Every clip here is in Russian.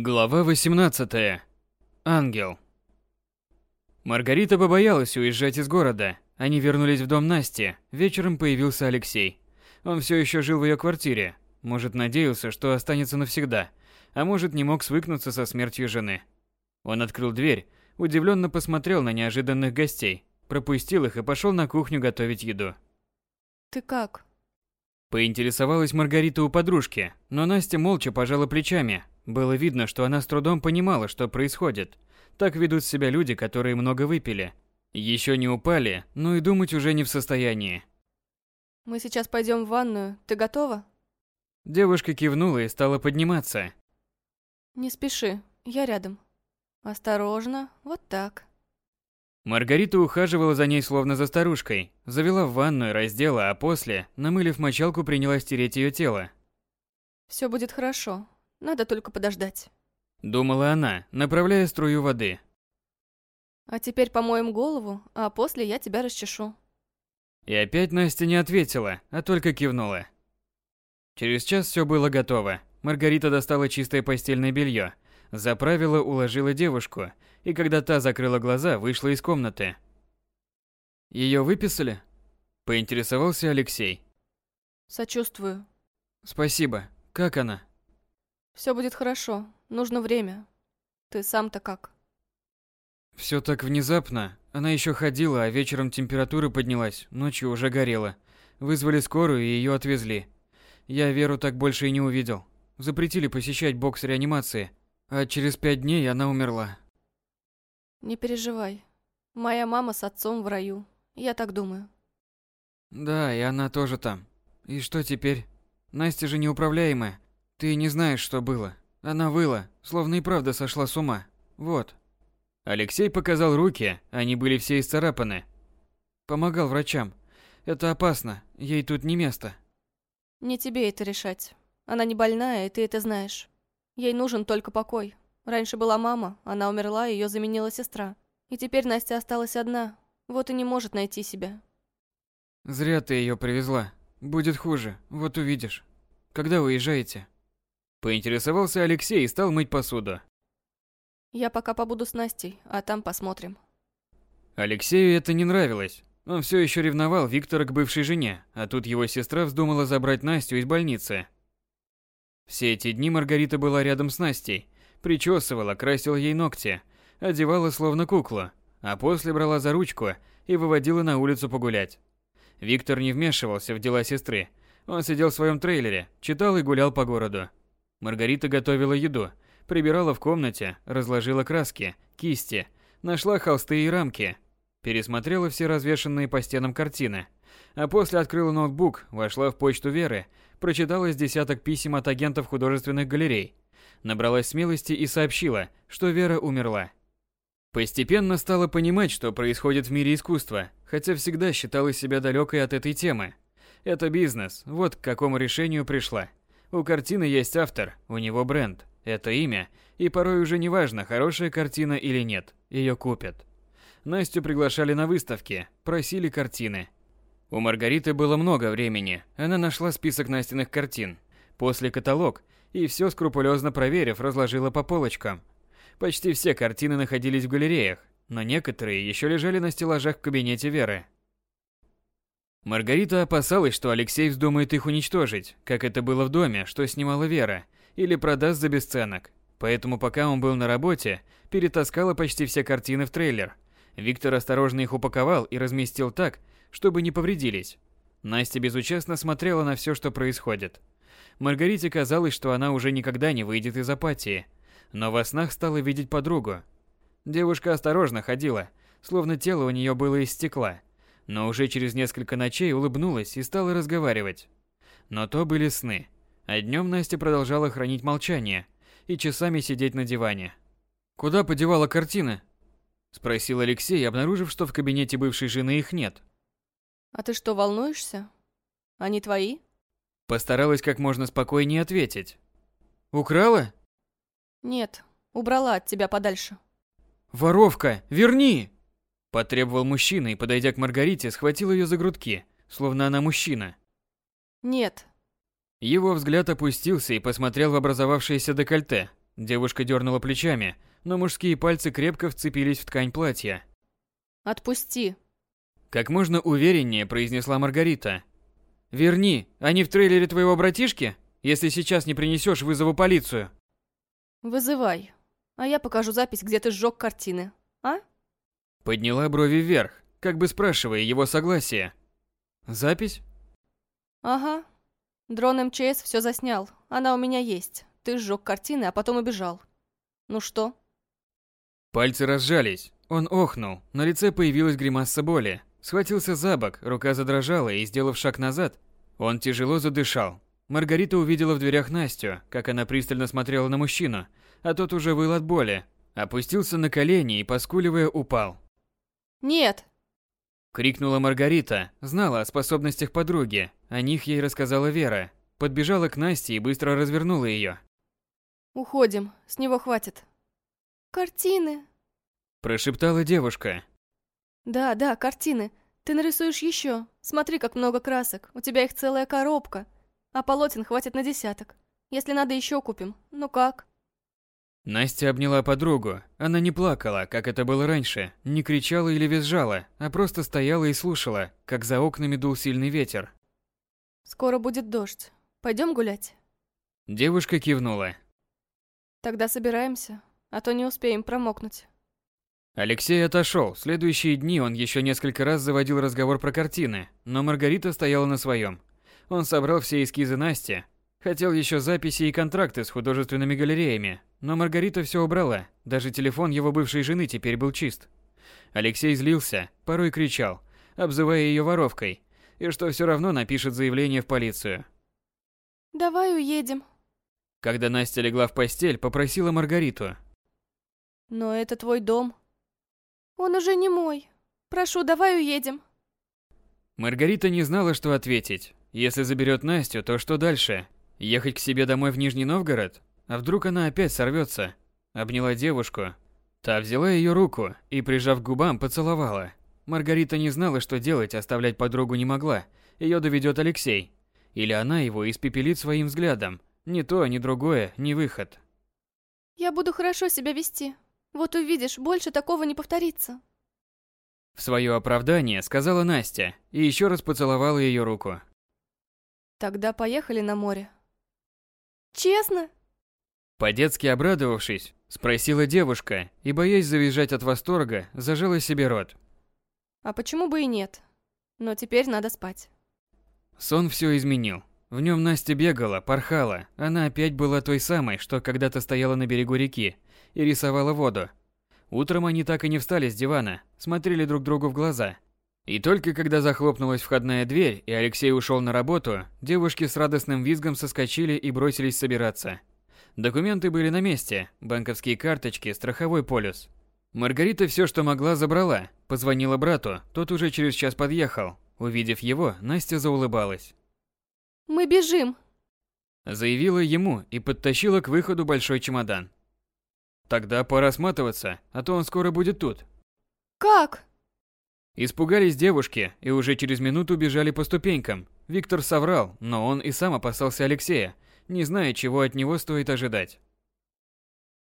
Глава 18. Ангел. Маргарита побоялась уезжать из города. Они вернулись в дом Насти. Вечером появился Алексей. Он все еще жил в ее квартире. Может, надеялся, что останется навсегда, а может, не мог свыкнуться со смертью жены. Он открыл дверь, удивленно посмотрел на неожиданных гостей, пропустил их и пошел на кухню готовить еду. «Ты как?» Поинтересовалась Маргарита у подружки, но Настя молча пожала плечами, было видно, что она с трудом понимала, что происходит. Так ведут себя люди, которые много выпили. Еще не упали, но и думать уже не в состоянии. Мы сейчас пойдем в ванную. Ты готова? Девушка кивнула и стала подниматься. Не спеши, я рядом. Осторожно, вот так. Маргарита ухаживала за ней словно за старушкой, завела в ванную, раздела, а после, намылив мочалку, принялась тереть ее тело. Все будет хорошо. Надо только подождать. Думала она, направляя струю воды. А теперь помоем голову, а после я тебя расчешу. И опять Настя не ответила, а только кивнула. Через час все было готово. Маргарита достала чистое постельное белье, заправила, уложила девушку, и когда та закрыла глаза, вышла из комнаты. Ее выписали? Поинтересовался Алексей. Сочувствую. Спасибо. Как она? Все будет хорошо. Нужно время. Ты сам-то как? Все так внезапно. Она еще ходила, а вечером температура поднялась, ночью уже горела. Вызвали скорую и ее отвезли. Я Веру так больше и не увидел. Запретили посещать бокс реанимации, а через пять дней она умерла. Не переживай. Моя мама с отцом в раю. Я так думаю. Да, и она тоже там. И что теперь? Настя же неуправляемая. Ты не знаешь, что было. Она выла, словно и правда сошла с ума. Вот. Алексей показал руки, они были все исцарапаны. Помогал врачам. Это опасно, ей тут не место. Не тебе это решать. Она не больная, и ты это знаешь. Ей нужен только покой. Раньше была мама, она умерла, ее заменила сестра. И теперь Настя осталась одна, вот и не может найти себя. Зря ты ее привезла. Будет хуже, вот увидишь. Когда уезжаете? Поинтересовался Алексей и стал мыть посуду. Я пока побуду с Настей, а там посмотрим. Алексею это не нравилось. Он все еще ревновал Виктора к бывшей жене, а тут его сестра вздумала забрать Настю из больницы. Все эти дни Маргарита была рядом с Настей, причесывала, красила ей ногти, одевала словно куклу, а после брала за ручку и выводила на улицу погулять. Виктор не вмешивался в дела сестры. Он сидел в своем трейлере, читал и гулял по городу. Маргарита готовила еду, прибирала в комнате, разложила краски, кисти, нашла холсты и рамки, пересмотрела все развешанные по стенам картины, а после открыла ноутбук, вошла в почту Веры, прочитала с десяток писем от агентов художественных галерей, набралась смелости и сообщила, что Вера умерла. Постепенно стала понимать, что происходит в мире искусства, хотя всегда считала себя далекой от этой темы. Это бизнес, вот к какому решению пришла. У картины есть автор, у него бренд, это имя, и порой уже не важно, хорошая картина или нет, ее купят. Настю приглашали на выставки, просили картины. У Маргариты было много времени, она нашла список Настиных картин, после каталог, и все скрупулезно проверив, разложила по полочкам. Почти все картины находились в галереях, но некоторые еще лежали на стеллажах в кабинете Веры. Маргарита опасалась, что Алексей вздумает их уничтожить, как это было в доме, что снимала Вера, или продаст за бесценок. Поэтому пока он был на работе, перетаскала почти все картины в трейлер. Виктор осторожно их упаковал и разместил так, чтобы не повредились. Настя безучастно смотрела на все, что происходит. Маргарите казалось, что она уже никогда не выйдет из апатии, но во снах стала видеть подругу. Девушка осторожно ходила, словно тело у нее было из стекла – но уже через несколько ночей улыбнулась и стала разговаривать. Но то были сны. А днем Настя продолжала хранить молчание и часами сидеть на диване. «Куда подевала картины?» Спросил Алексей, обнаружив, что в кабинете бывшей жены их нет. «А ты что, волнуешься? Они твои?» Постаралась как можно спокойнее ответить. «Украла?» «Нет, убрала от тебя подальше». «Воровка, верни!» Потребовал мужчина и, подойдя к Маргарите, схватил ее за грудки, словно она мужчина. «Нет». Его взгляд опустился и посмотрел в образовавшееся декольте. Девушка дернула плечами, но мужские пальцы крепко вцепились в ткань платья. «Отпусти!» Как можно увереннее произнесла Маргарита. «Верни, они в трейлере твоего братишки? Если сейчас не принесешь, вызову полицию». «Вызывай, а я покажу запись, где ты сжег картины, а?» Подняла брови вверх, как бы спрашивая его согласия. «Запись?» «Ага. Дрон МЧС все заснял. Она у меня есть. Ты сжег картины, а потом убежал. Ну что?» Пальцы разжались. Он охнул, на лице появилась гримаса боли. Схватился за бок, рука задрожала и, сделав шаг назад, он тяжело задышал. Маргарита увидела в дверях Настю, как она пристально смотрела на мужчину, а тот уже выл от боли. Опустился на колени и, поскуливая, упал. «Нет!» Крикнула Маргарита, знала о способностях подруги, о них ей рассказала Вера. Подбежала к Насте и быстро развернула ее. «Уходим, с него хватит». «Картины!» Прошептала девушка. «Да, да, картины. Ты нарисуешь еще. Смотри, как много красок. У тебя их целая коробка. А полотен хватит на десяток. Если надо, еще купим. Ну как?» Настя обняла подругу. Она не плакала, как это было раньше, не кричала или визжала, а просто стояла и слушала, как за окнами дул сильный ветер. «Скоро будет дождь. Пойдем гулять?» Девушка кивнула. «Тогда собираемся, а то не успеем промокнуть». Алексей отошел. Следующие дни он еще несколько раз заводил разговор про картины, но Маргарита стояла на своем. Он собрал все эскизы Насти, хотел еще записи и контракты с художественными галереями, но Маргарита все убрала, даже телефон его бывшей жены теперь был чист. Алексей злился, порой кричал, обзывая ее воровкой, и что все равно напишет заявление в полицию. «Давай уедем». Когда Настя легла в постель, попросила Маргариту. «Но это твой дом». «Он уже не мой. Прошу, давай уедем». Маргарита не знала, что ответить. Если заберет Настю, то что дальше? Ехать к себе домой в Нижний Новгород? А вдруг она опять сорвется? Обняла девушку. Та взяла ее руку и, прижав к губам, поцеловала. Маргарита не знала, что делать, оставлять подругу не могла. Ее доведет Алексей. Или она его испепелит своим взглядом. Ни то, ни другое, ни выход. «Я буду хорошо себя вести. Вот увидишь, больше такого не повторится». В свое оправдание сказала Настя и еще раз поцеловала ее руку. «Тогда поехали на море». «Честно?» По-детски обрадовавшись, спросила девушка и, боясь завизжать от восторга, зажала себе рот. «А почему бы и нет? Но теперь надо спать». Сон все изменил. В нем Настя бегала, порхала. Она опять была той самой, что когда-то стояла на берегу реки и рисовала воду. Утром они так и не встали с дивана, смотрели друг другу в глаза. И только когда захлопнулась входная дверь и Алексей ушел на работу, девушки с радостным визгом соскочили и бросились собираться. Документы были на месте, банковские карточки, страховой полюс. Маргарита все, что могла, забрала. Позвонила брату, тот уже через час подъехал. Увидев его, Настя заулыбалась. «Мы бежим!» Заявила ему и подтащила к выходу большой чемодан. Тогда пора сматываться, а то он скоро будет тут. «Как?» Испугались девушки и уже через минуту бежали по ступенькам. Виктор соврал, но он и сам опасался Алексея, не зная, чего от него стоит ожидать.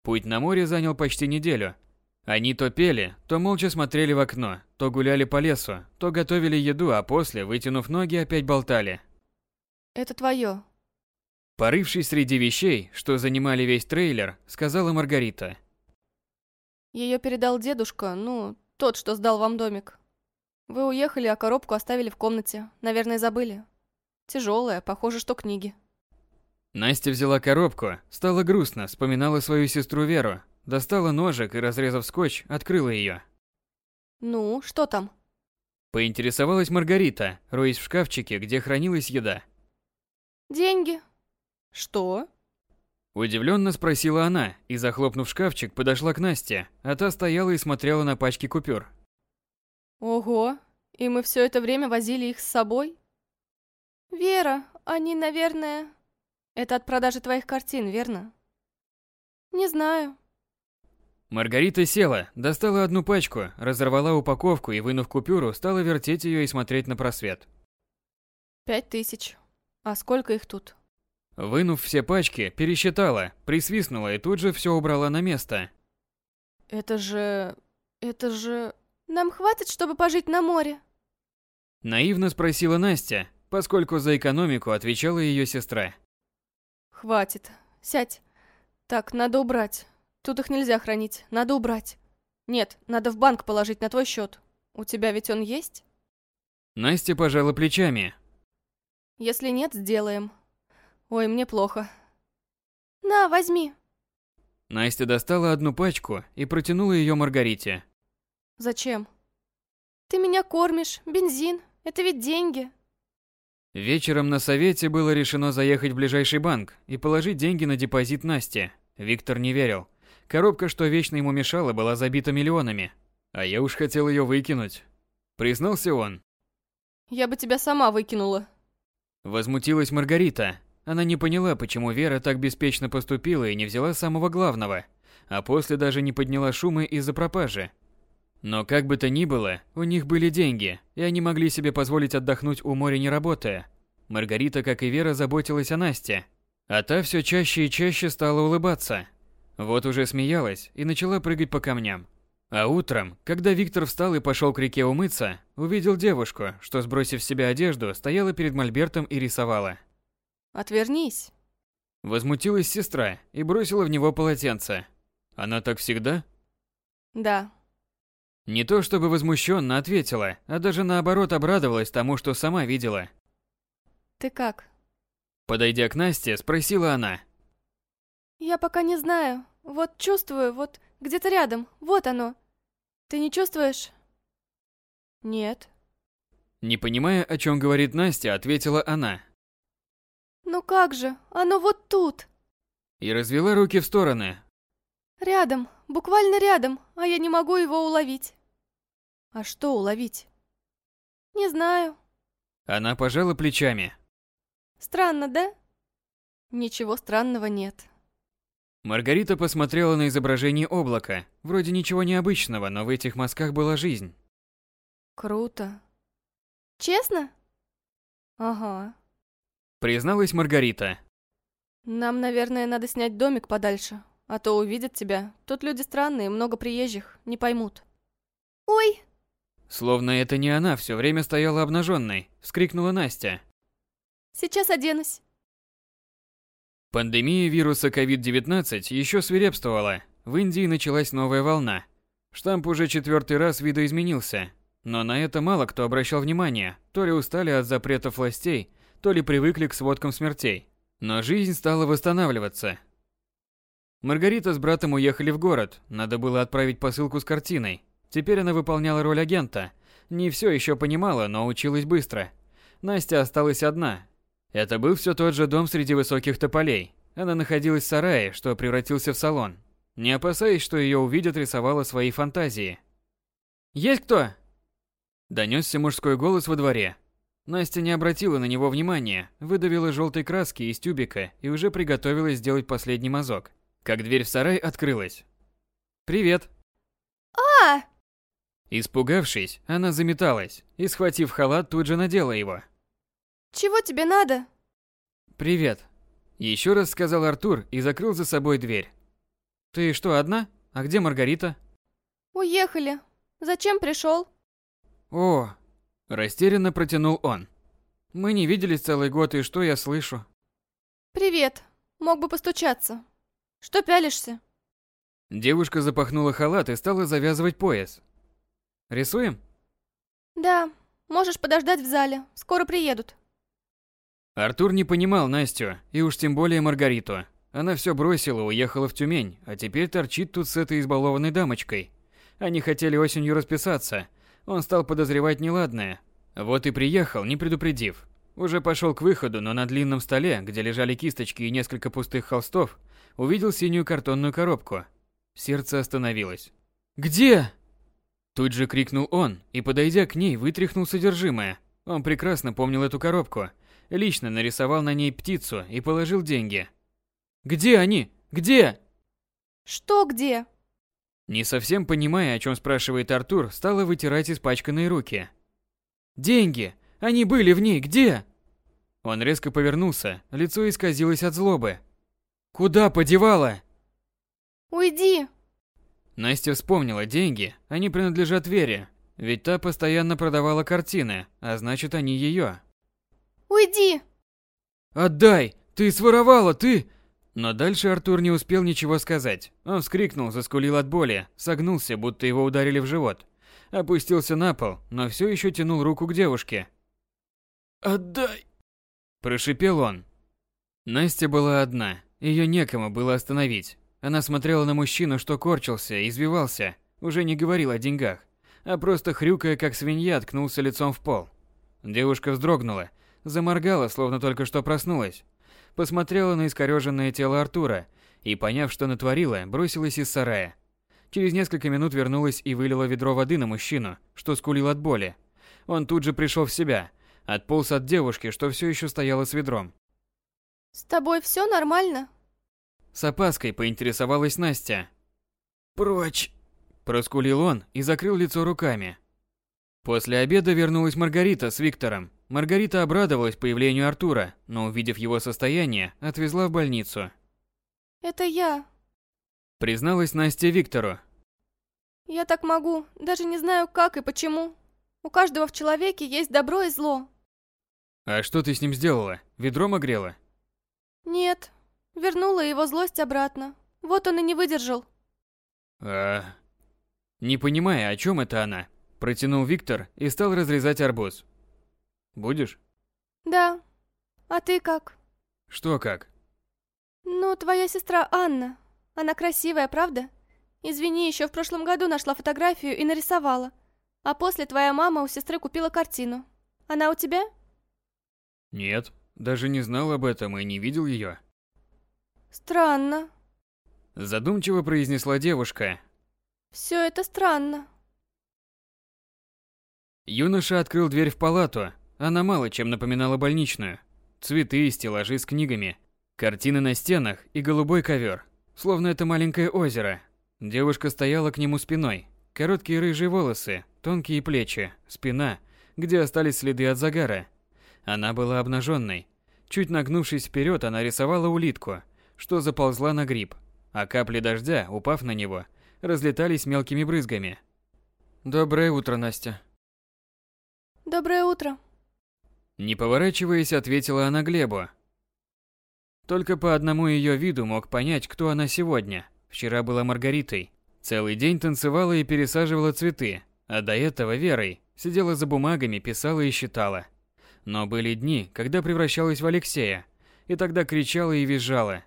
Путь на море занял почти неделю. Они то пели, то молча смотрели в окно, то гуляли по лесу, то готовили еду, а после, вытянув ноги, опять болтали. «Это твое». Порывшись среди вещей, что занимали весь трейлер, сказала Маргарита. Ее передал дедушка, ну, тот, что сдал вам домик. Вы уехали, а коробку оставили в комнате. Наверное, забыли. Тяжелая, похоже, что книги. Настя взяла коробку, стало грустно, вспоминала свою сестру Веру, достала ножик и, разрезав скотч, открыла ее. Ну, что там? Поинтересовалась Маргарита, роясь в шкафчике, где хранилась еда. Деньги. Что? Удивленно спросила она и, захлопнув шкафчик, подошла к Насте, а та стояла и смотрела на пачки купюр. Ого, и мы все это время возили их с собой? Вера, они, наверное... Это от продажи твоих картин, верно? Не знаю. Маргарита села, достала одну пачку, разорвала упаковку и, вынув купюру, стала вертеть ее и смотреть на просвет. Пять тысяч. А сколько их тут? Вынув все пачки, пересчитала, присвистнула и тут же все убрала на место. Это же... это же... Нам хватит, чтобы пожить на море? Наивно спросила Настя, поскольку за экономику отвечала ее сестра. Хватит. Сядь. Так, надо убрать. Тут их нельзя хранить, надо убрать. Нет, надо в банк положить на твой счет. У тебя ведь он есть? Настя пожала плечами. Если нет, сделаем. Ой, мне плохо. На, возьми. Настя достала одну пачку и протянула ее Маргарите. Зачем? Ты меня кормишь, бензин, это ведь деньги. Вечером на совете было решено заехать в ближайший банк и положить деньги на депозит Насте. Виктор не верил. Коробка, что вечно ему мешала, была забита миллионами. А я уж хотел ее выкинуть. Признался он. Я бы тебя сама выкинула. Возмутилась Маргарита. Она не поняла, почему Вера так беспечно поступила и не взяла самого главного, а после даже не подняла шумы из-за пропажи. Но как бы то ни было, у них были деньги, и они могли себе позволить отдохнуть у моря не работая. Маргарита, как и Вера, заботилась о Насте. А та все чаще и чаще стала улыбаться. Вот уже смеялась и начала прыгать по камням. А утром, когда Виктор встал и пошел к реке умыться, увидел девушку, что, сбросив с себя одежду, стояла перед мольбертом и рисовала. Отвернись. Возмутилась сестра и бросила в него полотенце. Она так всегда? Да. Не то чтобы возмущенно ответила, а даже наоборот обрадовалась тому, что сама видела. Ты как? Подойдя к Насте, спросила она. Я пока не знаю. Вот чувствую, вот где-то рядом. Вот оно. Ты не чувствуешь? Нет. Не понимая, о чем говорит Настя, ответила она. Ну как же, оно вот тут. И развела руки в стороны. Рядом, буквально рядом, а я не могу его уловить. А что уловить? Не знаю. Она пожала плечами. Странно, да? Ничего странного нет. Маргарита посмотрела на изображение облака. Вроде ничего необычного, но в этих мазках была жизнь. Круто. Честно? Ага. Призналась Маргарита. Нам, наверное, надо снять домик подальше, а то увидят тебя. Тут люди странные, много приезжих, не поймут. Ой! Словно это не она все время стояла обнаженной, вскрикнула Настя. Сейчас оденусь. Пандемия вируса COVID-19 еще свирепствовала. В Индии началась новая волна. Штамп уже четвертый раз видоизменился. Но на это мало кто обращал внимание. То ли устали от запретов властей, то ли привыкли к сводкам смертей. Но жизнь стала восстанавливаться. Маргарита с братом уехали в город. Надо было отправить посылку с картиной. Теперь она выполняла роль агента. Не все еще понимала, но училась быстро. Настя осталась одна, это был все тот же дом среди высоких тополей. Она находилась в сарае, что превратился в салон. Не опасаясь, что ее увидят, рисовала свои фантазии. «Есть кто?» Донесся мужской голос во дворе. Настя не обратила на него внимания, выдавила желтой краски из тюбика и уже приготовилась сделать последний мазок, как дверь в сарай открылась. «Привет!» а Испугавшись, она заметалась и, схватив халат, тут же надела его. Чего тебе надо? Привет. Еще раз сказал Артур и закрыл за собой дверь. Ты что, одна? А где Маргарита? Уехали. Зачем пришел? О, растерянно протянул он. Мы не виделись целый год, и что я слышу? Привет. Мог бы постучаться. Что пялишься? Девушка запахнула халат и стала завязывать пояс. Рисуем? Да, можешь подождать в зале. Скоро приедут. Артур не понимал Настю, и уж тем более Маргариту. Она все бросила, уехала в Тюмень, а теперь торчит тут с этой избалованной дамочкой. Они хотели осенью расписаться. Он стал подозревать неладное. Вот и приехал, не предупредив. Уже пошел к выходу, но на длинном столе, где лежали кисточки и несколько пустых холстов, увидел синюю картонную коробку. Сердце остановилось. «Где?» Тут же крикнул он и, подойдя к ней, вытряхнул содержимое. Он прекрасно помнил эту коробку – Лично нарисовал на ней птицу и положил деньги. «Где они? Где?» «Что где?» Не совсем понимая, о чем спрашивает Артур, стала вытирать испачканные руки. «Деньги! Они были в ней! Где?» Он резко повернулся, лицо исказилось от злобы. «Куда подевала?» «Уйди!» Настя вспомнила деньги, они принадлежат Вере, ведь та постоянно продавала картины, а значит они ее. «Уйди!» «Отдай! Ты своровала, ты!» Но дальше Артур не успел ничего сказать. Он вскрикнул, заскулил от боли, согнулся, будто его ударили в живот. Опустился на пол, но все еще тянул руку к девушке. «Отдай!» Прошипел он. Настя была одна, ее некому было остановить. Она смотрела на мужчину, что корчился, извивался, уже не говорил о деньгах, а просто хрюкая, как свинья, ткнулся лицом в пол. Девушка вздрогнула, заморгала, словно только что проснулась. Посмотрела на искорёженное тело Артура и, поняв, что натворила, бросилась из сарая. Через несколько минут вернулась и вылила ведро воды на мужчину, что скулил от боли. Он тут же пришел в себя, отполз от девушки, что все еще стояла с ведром. «С тобой все нормально?» С опаской поинтересовалась Настя. «Прочь!» – проскулил он и закрыл лицо руками. После обеда вернулась Маргарита с Виктором. Маргарита обрадовалась появлению Артура, но, увидев его состояние, отвезла в больницу. «Это я. Призналась Настя Виктору. Я так могу, даже не знаю как и почему. У каждого в человеке есть добро и зло. А что ты с ним сделала? Ведром огрела? Нет, вернула его злость обратно. Вот он и не выдержал. А... Не понимая, о чем это она, протянул Виктор и стал разрезать арбуз. Будешь? Да. А ты как? Что как? Ну, твоя сестра Анна. Она красивая, правда? Извини, еще в прошлом году нашла фотографию и нарисовала. А после твоя мама у сестры купила картину. Она у тебя? Нет, даже не знал об этом и не видел ее. Странно. Задумчиво произнесла девушка. Все это странно. Юноша открыл дверь в палату. Она мало чем напоминала больничную. Цветы, стеллажи с книгами, картины на стенах и голубой ковер. Словно это маленькое озеро. Девушка стояла к нему спиной. Короткие рыжие волосы, тонкие плечи, спина, где остались следы от загара. Она была обнаженной. Чуть нагнувшись вперед, она рисовала улитку, что заползла на гриб, а капли дождя, упав на него, разлетались мелкими брызгами. «Доброе утро, Настя», Доброе утро. Не поворачиваясь, ответила она Глебу. Только по одному ее виду мог понять, кто она сегодня. Вчера была Маргаритой. Целый день танцевала и пересаживала цветы, а до этого Верой. Сидела за бумагами, писала и считала. Но были дни, когда превращалась в Алексея, и тогда кричала и визжала.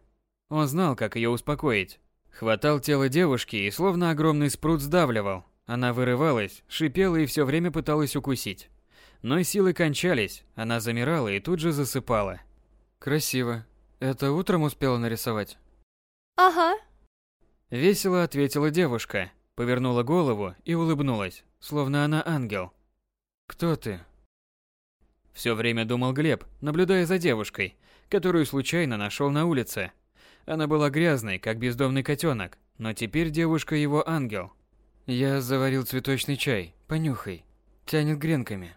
Он знал, как ее успокоить. Хватал тело девушки и словно огромный спрут сдавливал. Она вырывалась, шипела и все время пыталась укусить. Но силы кончались, она замирала и тут же засыпала. Красиво. Это утром успела нарисовать? Ага. Весело ответила девушка, повернула голову и улыбнулась, словно она ангел. Кто ты? Все время думал Глеб, наблюдая за девушкой, которую случайно нашел на улице. Она была грязной, как бездомный котенок, но теперь девушка его ангел. Я заварил цветочный чай, понюхай. Тянет гренками.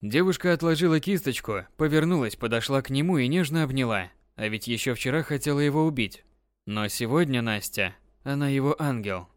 Девушка отложила кисточку, повернулась, подошла к нему и нежно обняла. А ведь еще вчера хотела его убить. Но сегодня Настя, она его ангел.